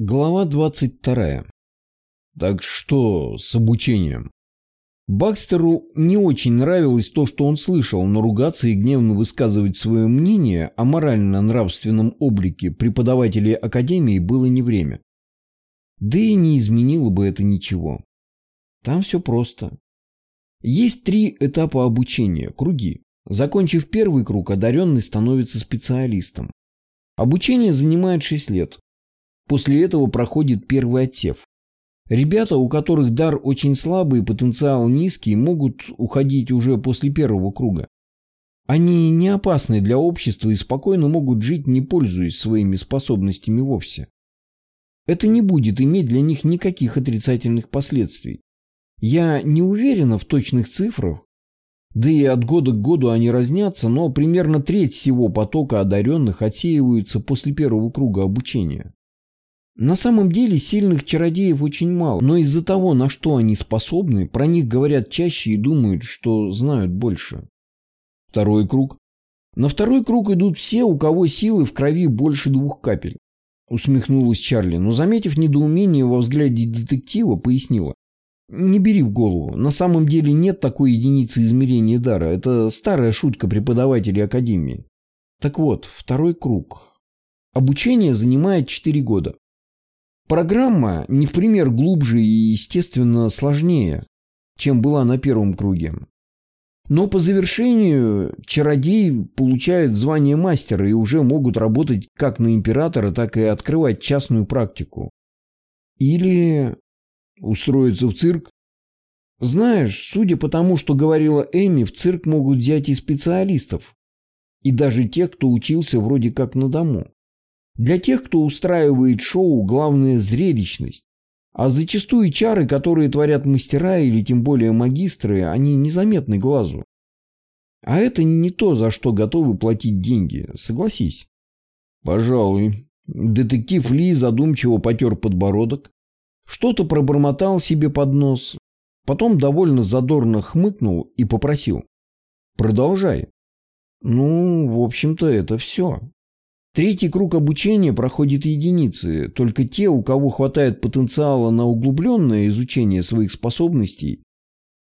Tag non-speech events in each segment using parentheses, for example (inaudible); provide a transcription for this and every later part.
Глава 22. Так что с обучением? Бакстеру не очень нравилось то, что он слышал, но ругаться и гневно высказывать свое мнение о морально-нравственном облике преподавателей Академии было не время. Да и не изменило бы это ничего. Там все просто. Есть три этапа обучения, круги. Закончив первый круг, одаренный становится специалистом. Обучение занимает 6 лет. После этого проходит первый отсев. Ребята, у которых дар очень слабый и потенциал низкий, могут уходить уже после первого круга. Они не опасны для общества и спокойно могут жить, не пользуясь своими способностями вовсе. Это не будет иметь для них никаких отрицательных последствий. Я не уверена в точных цифрах, да и от года к году они разнятся, но примерно треть всего потока одаренных отсеиваются после первого круга обучения. На самом деле сильных чародеев очень мало, но из-за того, на что они способны, про них говорят чаще и думают, что знают больше. Второй круг. На второй круг идут все, у кого силы в крови больше двух капель. Усмехнулась Чарли, но, заметив недоумение во взгляде детектива, пояснила. Не бери в голову. На самом деле нет такой единицы измерения дара. Это старая шутка преподавателей Академии. Так вот, второй круг. Обучение занимает 4 года. Программа не в пример глубже и, естественно, сложнее, чем была на первом круге. Но по завершению чародеи получают звание мастера и уже могут работать как на императора, так и открывать частную практику. Или устроиться в цирк. Знаешь, судя по тому, что говорила Эми, в цирк могут взять и специалистов. И даже тех, кто учился вроде как на дому. Для тех, кто устраивает шоу, главное зрелищность. А зачастую чары, которые творят мастера или тем более магистры, они незаметны глазу. А это не то, за что готовы платить деньги, согласись. Пожалуй. Детектив Ли задумчиво потер подбородок, что-то пробормотал себе под нос, потом довольно задорно хмыкнул и попросил. Продолжай. Ну, в общем-то, это все. Третий круг обучения проходит единицы, только те, у кого хватает потенциала на углубленное изучение своих способностей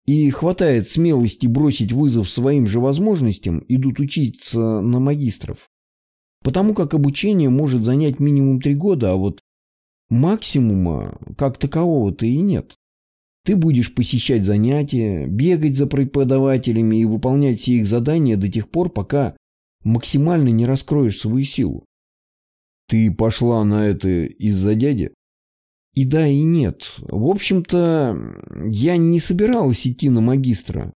и хватает смелости бросить вызов своим же возможностям, идут учиться на магистров. Потому как обучение может занять минимум три года, а вот максимума как такового-то и нет. Ты будешь посещать занятия, бегать за преподавателями и выполнять все их задания до тех пор, пока максимально не раскроешь свою силу. Ты пошла на это из-за дяди? И да, и нет. В общем-то, я не собиралась идти на магистра.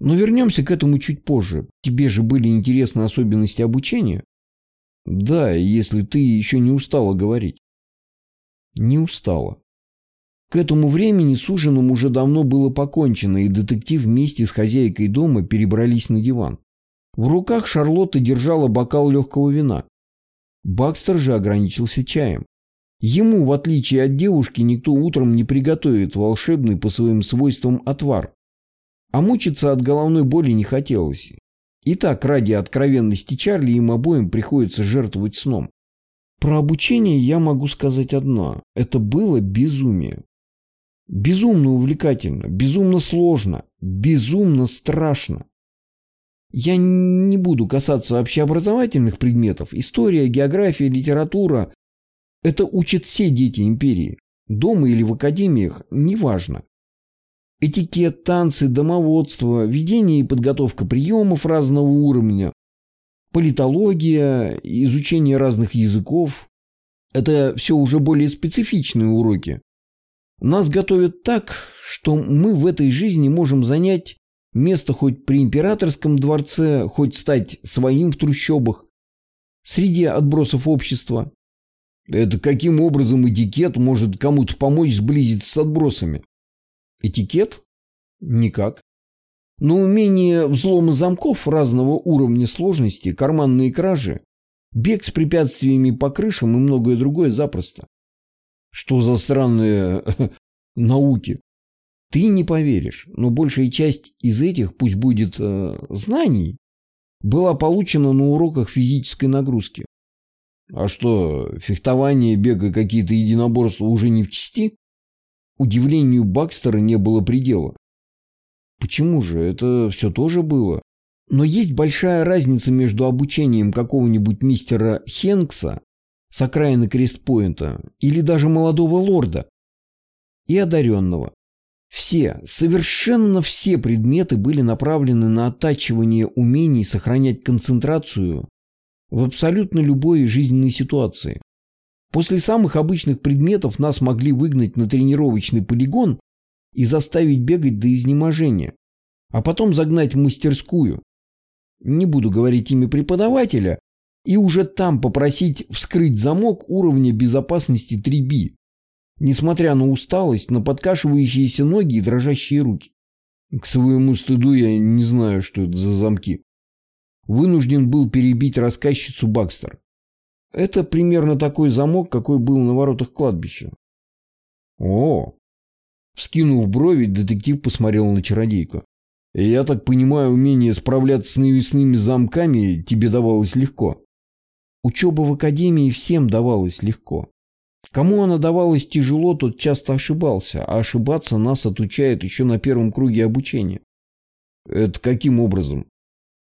Но вернемся к этому чуть позже. Тебе же были интересны особенности обучения? Да, если ты еще не устала говорить. Не устала. К этому времени с ужином уже давно было покончено, и детектив вместе с хозяйкой дома перебрались на диван. В руках Шарлотта держала бокал легкого вина. Бакстер же ограничился чаем. Ему, в отличие от девушки, никто утром не приготовит волшебный по своим свойствам отвар. А мучиться от головной боли не хотелось. И так, ради откровенности Чарли, им обоим приходится жертвовать сном. Про обучение я могу сказать одно. Это было безумие. Безумно увлекательно, безумно сложно, безумно страшно. Я не буду касаться общеобразовательных предметов. История, география, литература. Это учат все дети империи. Дома или в академиях, неважно. Этикет, танцы, домоводство, ведение и подготовка приемов разного уровня, политология, изучение разных языков. Это все уже более специфичные уроки. Нас готовят так, что мы в этой жизни можем занять Место хоть при императорском дворце, хоть стать своим в трущобах. Среди отбросов общества. Это каким образом этикет может кому-то помочь сблизиться с отбросами? Этикет? Никак. Но умение взлома замков разного уровня сложности, карманные кражи, бег с препятствиями по крышам и многое другое запросто. Что за странные (laughs) науки? Ты не поверишь, но большая часть из этих, пусть будет э, знаний, была получена на уроках физической нагрузки. А что, фехтование, бег и какие-то единоборства уже не в чести? Удивлению Бакстера не было предела. Почему же? Это все тоже было. Но есть большая разница между обучением какого-нибудь мистера Хенкса с окраины Крестпоинта или даже молодого лорда и одаренного. Все, совершенно все предметы были направлены на оттачивание умений сохранять концентрацию в абсолютно любой жизненной ситуации. После самых обычных предметов нас могли выгнать на тренировочный полигон и заставить бегать до изнеможения, а потом загнать в мастерскую. Не буду говорить имя преподавателя, и уже там попросить вскрыть замок уровня безопасности 3B, несмотря на усталость, на подкашивающиеся ноги и дрожащие руки. К своему стыду я не знаю, что это за замки. Вынужден был перебить рассказчицу Бакстер. Это примерно такой замок, какой был на воротах кладбища. О! Вскинув брови, детектив посмотрел на чародейку. Я так понимаю, умение справляться с навесными замками тебе давалось легко. Учеба в академии всем давалась легко. Кому она давалась тяжело, тот часто ошибался, а ошибаться нас отучают еще на первом круге обучения. Это каким образом?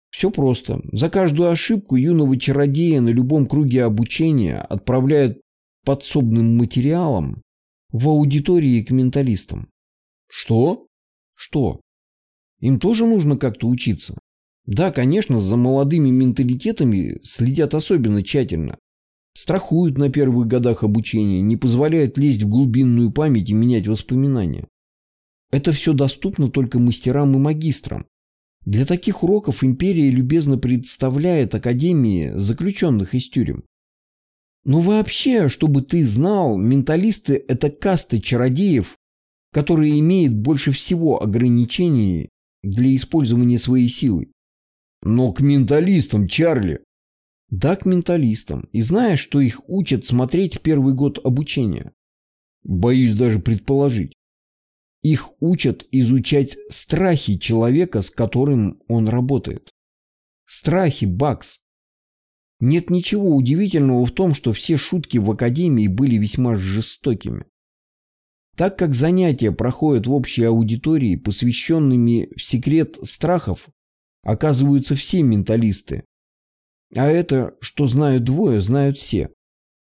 Все просто. За каждую ошибку юного чародея на любом круге обучения отправляют подсобным материалом в аудитории к менталистам. Что? Что? Им тоже нужно как-то учиться. Да, конечно, за молодыми менталитетами следят особенно тщательно. Страхуют на первых годах обучения, не позволяют лезть в глубинную память и менять воспоминания. Это все доступно только мастерам и магистрам. Для таких уроков империя любезно представляет академии заключенных из тюрем. Но вообще, чтобы ты знал, менталисты – это касты чародеев, которые имеют больше всего ограничений для использования своей силы. Но к менталистам, Чарли. Да, к менталистам. И знаешь, что их учат смотреть первый год обучения? Боюсь даже предположить. Их учат изучать страхи человека, с которым он работает. Страхи, Бакс. Нет ничего удивительного в том, что все шутки в академии были весьма жестокими. Так как занятия проходят в общей аудитории, посвященными в секрет страхов, оказываются все менталисты. А это, что знают двое, знают все.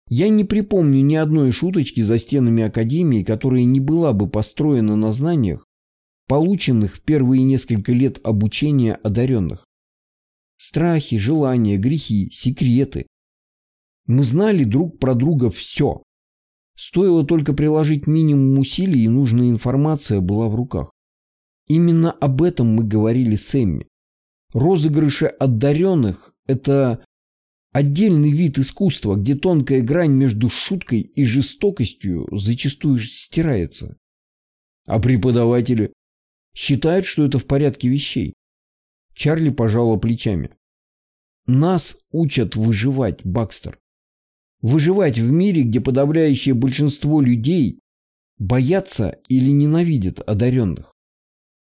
Я не припомню ни одной шуточки за стенами Академии, которая не была бы построена на знаниях, полученных в первые несколько лет обучения одаренных. Страхи, желания, грехи, секреты. Мы знали друг про друга все. Стоило только приложить минимум усилий, и нужная информация была в руках. Именно об этом мы говорили с Эмми. Розыгрыши одаренных – это отдельный вид искусства, где тонкая грань между шуткой и жестокостью зачастую стирается. А преподаватели считают, что это в порядке вещей. Чарли пожала плечами. Нас учат выживать, Бакстер. Выживать в мире, где подавляющее большинство людей боятся или ненавидят одаренных.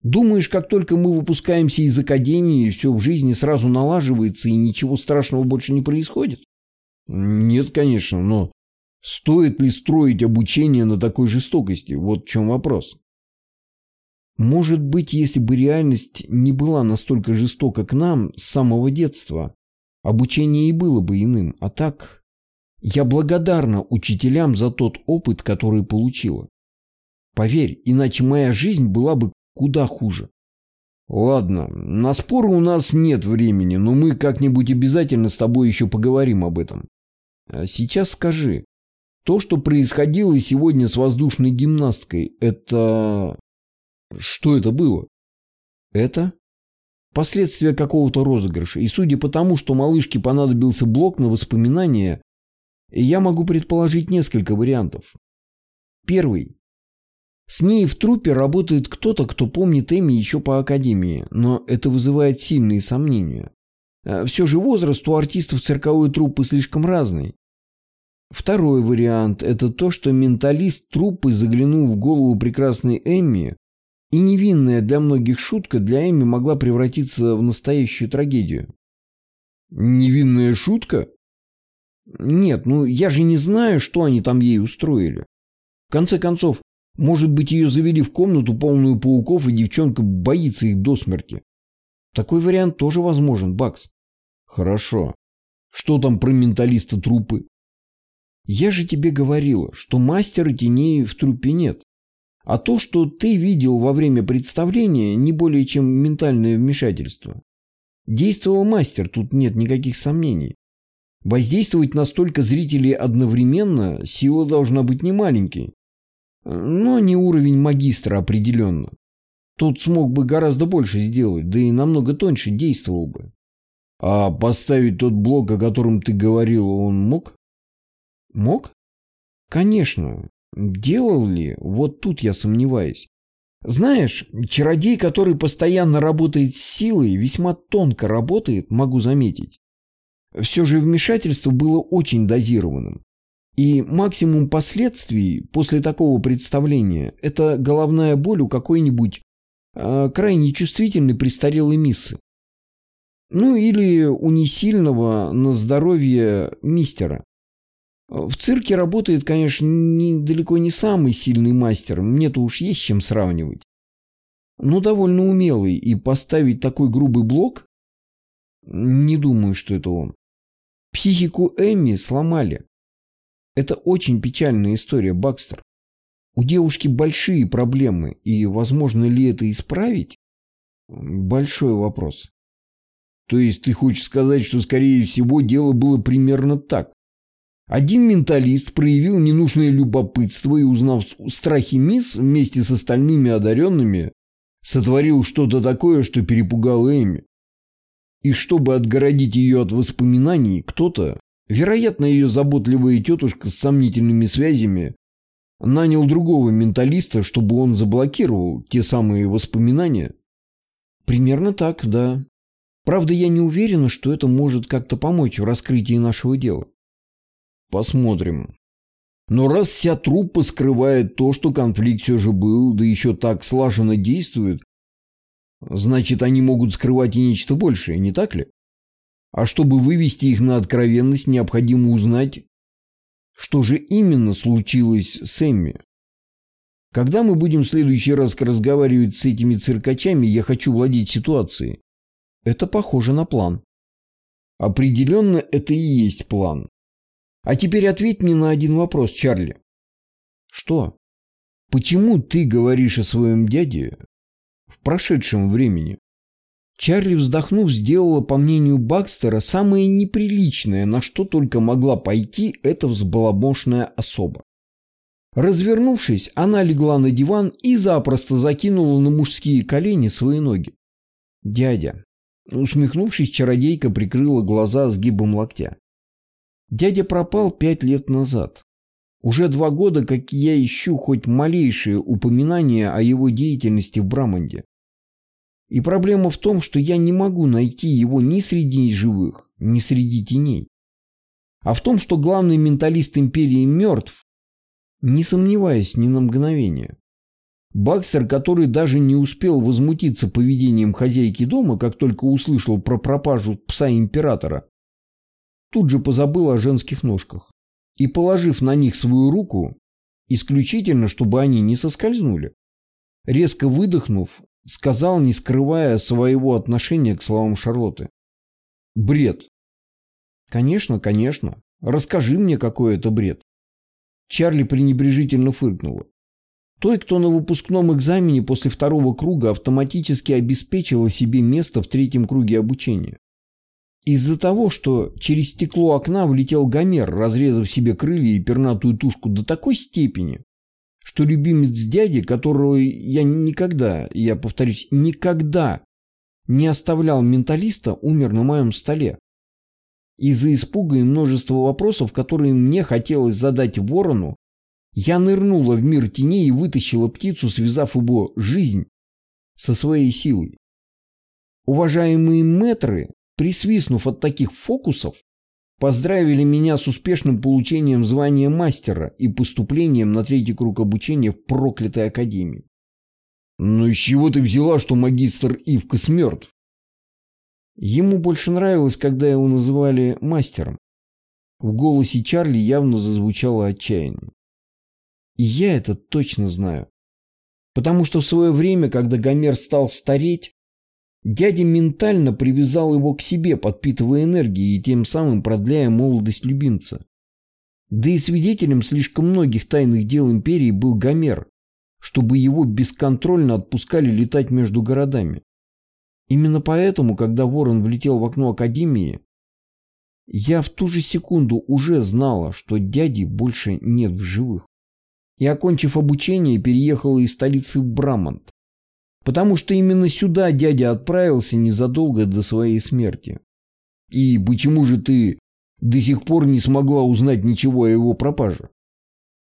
Думаешь, как только мы выпускаемся из академии, все в жизни сразу налаживается и ничего страшного больше не происходит? Нет, конечно, но стоит ли строить обучение на такой жестокости? Вот в чем вопрос. Может быть, если бы реальность не была настолько жестока к нам с самого детства, обучение и было бы иным. А так, я благодарна учителям за тот опыт, который получила. Поверь, иначе моя жизнь была бы Куда хуже. Ладно, на споры у нас нет времени, но мы как-нибудь обязательно с тобой еще поговорим об этом. А сейчас скажи, то, что происходило сегодня с воздушной гимнасткой, это... Что это было? Это? Последствия какого-то розыгрыша. И судя по тому, что малышке понадобился блок на воспоминания, я могу предположить несколько вариантов. Первый. С ней в трупе работает кто-то, кто помнит Эми еще по академии, но это вызывает сильные сомнения. А Все же возраст у артистов цирковой труппы слишком разный. Второй вариант – это то, что менталист труппы заглянул в голову прекрасной Эмми, и невинная для многих шутка для Эмми могла превратиться в настоящую трагедию. Невинная шутка? Нет, ну я же не знаю, что они там ей устроили. В конце концов, может быть, ее завели в комнату, полную пауков, и девчонка боится их до смерти. Такой вариант тоже возможен, Бакс. Хорошо. Что там про менталиста трупы? Я же тебе говорила, что мастера теней в трупе нет. А то, что ты видел во время представления, не более чем ментальное вмешательство. Действовал мастер, тут нет никаких сомнений. Воздействовать на столько зрителей одновременно сила должна быть немаленькой. Но не уровень магистра определенно. Тот смог бы гораздо больше сделать, да и намного тоньше действовал бы. А поставить тот блок, о котором ты говорил, он мог? Мог? Конечно. Делал ли? Вот тут я сомневаюсь. Знаешь, чародей, который постоянно работает с силой, весьма тонко работает, могу заметить. Все же вмешательство было очень дозированным. И максимум последствий после такого представления – это головная боль у какой-нибудь э, крайне чувствительной престарелой миссы. Ну или у несильного на здоровье мистера. В цирке работает, конечно, не, далеко не самый сильный мастер, мне-то уж есть чем сравнивать. Но довольно умелый, и поставить такой грубый блок? Не думаю, что это он. Психику Эмми сломали. Это очень печальная история, Бакстер. У девушки большие проблемы, и возможно ли это исправить? Большой вопрос. То есть ты хочешь сказать, что, скорее всего, дело было примерно так? Один менталист проявил ненужное любопытство и, узнав страхи мисс вместе с остальными одаренными, сотворил что-то такое, что перепугало Эми. И чтобы отгородить ее от воспоминаний, кто-то, вероятно, ее заботливая тетушка с сомнительными связями, нанял другого менталиста, чтобы он заблокировал те самые воспоминания. Примерно так, да. Правда, я не уверена, что это может как-то помочь в раскрытии нашего дела. Посмотрим. Но раз вся труппа скрывает то, что конфликт все же был, да еще так слаженно действует, значит, они могут скрывать и нечто большее, не так ли? А чтобы вывести их на откровенность, необходимо узнать, что же именно случилось с Эмми. Когда мы будем в следующий раз разговаривать с этими циркачами, я хочу владеть ситуацией. Это похоже на план. Определенно, это и есть план. А теперь ответь мне на один вопрос, Чарли. Что? Почему ты говоришь о своем дяде в прошедшем времени? Чарли, вздохнув, сделала, по мнению Бакстера, самое неприличное, на что только могла пойти эта взбаломошная особа. Развернувшись, она легла на диван и запросто закинула на мужские колени свои ноги. «Дядя, Усмехнувшись, чародейка прикрыла глаза сгибом локтя. Дядя пропал пять лет назад. Уже два года, как я ищу хоть малейшее упоминание о его деятельности в Браманде. И проблема в том, что я не могу найти его ни среди живых, ни среди теней. А в том, что главный менталист империи мертв, не сомневаясь ни на мгновение. Бакстер, который даже не успел возмутиться поведением хозяйки дома, как только услышал про пропажу пса императора, тут же позабыл о женских ножках и, положив на них свою руку, исключительно, чтобы они не соскользнули, резко выдохнув, сказал, не скрывая своего отношения к словам Шарлотты. «Бред». «Конечно, конечно. Расскажи мне, какой это бред». Чарли пренебрежительно фыркнула. Той, кто на выпускном экзамене после второго круга автоматически обеспечила себе место в третьем круге обучения. Из-за того, что через стекло окна влетел Гомер, разрезав себе крылья и пернатую тушку до такой степени, что любимец дяди, которого я никогда, я повторюсь, никогда не оставлял менталиста, умер на моем столе. Из-за испуга и множества вопросов, которые мне хотелось задать ворону, я нырнула в мир теней и вытащила птицу, связав его жизнь со своей силой. Уважаемые метры, присвистнув от таких фокусов, поздравили меня с успешным получением звания мастера и поступлением на третий круг обучения в проклятой академии. «Ну из чего ты взяла, что магистр Ивкас мертв?» Ему больше нравилось, когда его называли мастером. В голосе Чарли явно зазвучало отчаяние. И я это точно знаю. Потому что в свое время, когда Гомер стал стареть, дядя ментально привязал его к себе, подпитывая энергией и тем самым продляя молодость любимца. Да и свидетелем слишком многих тайных дел империи был Гомер, чтобы его бесконтрольно отпускали летать между городами. Именно поэтому, когда Ворон влетел в окно Академии, я в ту же секунду уже знала, что дяди больше нет в живых. И, окончив обучение, переехала из столицы в Брамант. Потому что именно сюда дядя отправился незадолго до своей смерти. И почему же ты до сих пор не смогла узнать ничего о его пропаже?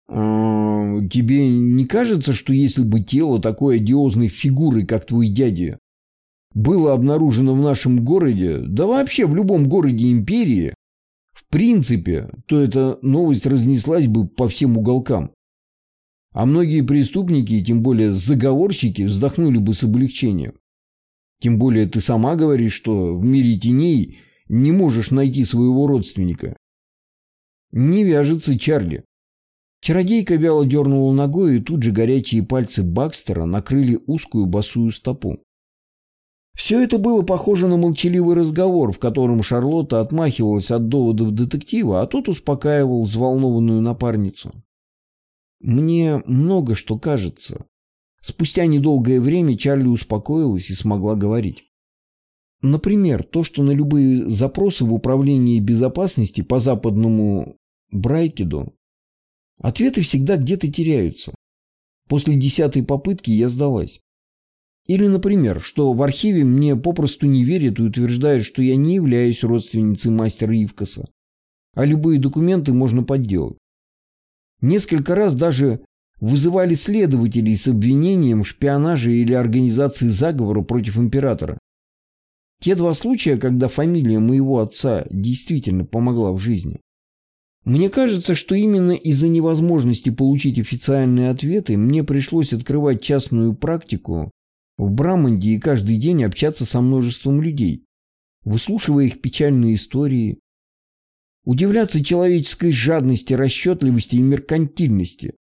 А, тебе не кажется, что если бы тело такой одиозной фигуры, как твой дядя, было обнаружено в нашем городе, да вообще в любом городе империи, в принципе, то эта новость разнеслась бы по всем уголкам. А многие преступники, тем более заговорщики, вздохнули бы с облегчением. Тем более ты сама говоришь, что в мире теней не можешь найти своего родственника. Не вяжется Чарли. Чародейка вяло дернула ногой, и тут же горячие пальцы Бакстера накрыли узкую босую стопу. Все это было похоже на молчаливый разговор, в котором Шарлотта отмахивалась от доводов детектива, а тот успокаивал взволнованную напарницу. «Мне много что кажется». Спустя недолгое время Чарли успокоилась и смогла говорить. Например, то, что на любые запросы в управлении безопасности по западному Брайкеду ответы всегда где-то теряются. После десятой попытки я сдалась. Или, например, что в архиве мне попросту не верят и утверждают, что я не являюсь родственницей мастера Ивкаса, а любые документы можно подделать. Несколько раз даже вызывали следователей с обвинением в шпионаже или организации заговора против императора. Те два случая, когда фамилия моего отца действительно помогла в жизни. Мне кажется, что именно из-за невозможности получить официальные ответы мне пришлось открывать частную практику в Браманде и каждый день общаться со множеством людей, выслушивая их печальные истории, удивляться человеческой жадности, расчетливости и меркантильности,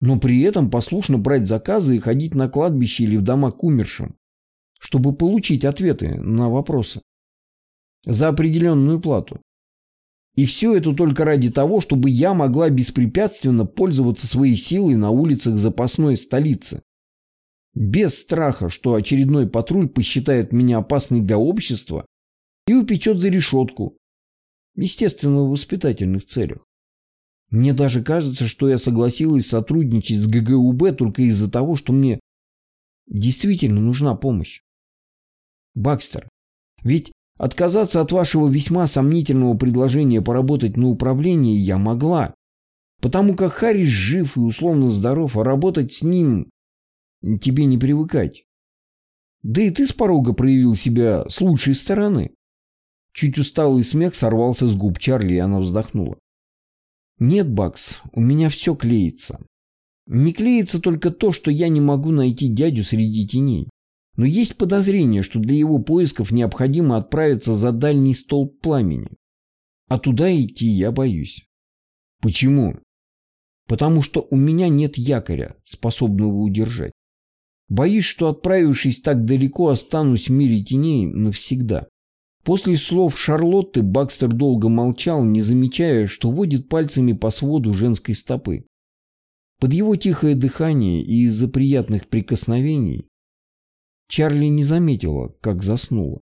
но при этом послушно брать заказы и ходить на кладбище или в дома к умершим, чтобы получить ответы на вопросы за определенную плату. И все это только ради того, чтобы я могла беспрепятственно пользоваться своей силой на улицах запасной столицы, без страха, что очередной патруль посчитает меня опасной для общества и упечет за решетку. Естественно, в воспитательных целях. Мне даже кажется, что я согласилась сотрудничать с ГГУБ только из-за того, что мне действительно нужна помощь. Бакстер, ведь отказаться от вашего весьма сомнительного предложения поработать на управлении я могла, потому как Харрис жив и условно здоров, а работать с ним тебе не привыкать. Да и ты с порога проявил себя с лучшей стороны. Чуть усталый смех сорвался с губ Чарли, и она вздохнула. Нет, Бакс, у меня все клеится. Не клеится только то, что я не могу найти дядю среди теней. Но есть подозрение, что для его поисков необходимо отправиться за дальний столб пламени. А туда идти я боюсь. Почему? Потому что у меня нет якоря, способного удержать. Боюсь, что отправившись так далеко, останусь в мире теней навсегда. После слов Шарлотты Бакстер долго молчал, не замечая, что водит пальцами по своду женской стопы. Под его тихое дыхание и из-за приятных прикосновений Чарли не заметила, как заснула.